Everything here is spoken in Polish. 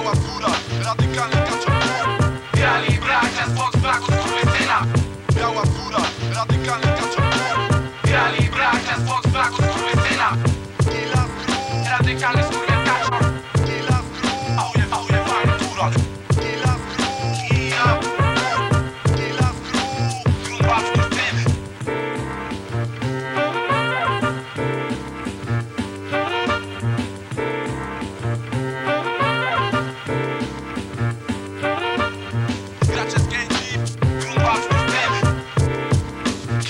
Biała fura, radykalny kaczor Biali bracia z Volkswagen skurwysyna Biała fura, radykalny kaczor Biali bracia z Volkswagen skurwysyna Radykalny skurwysyna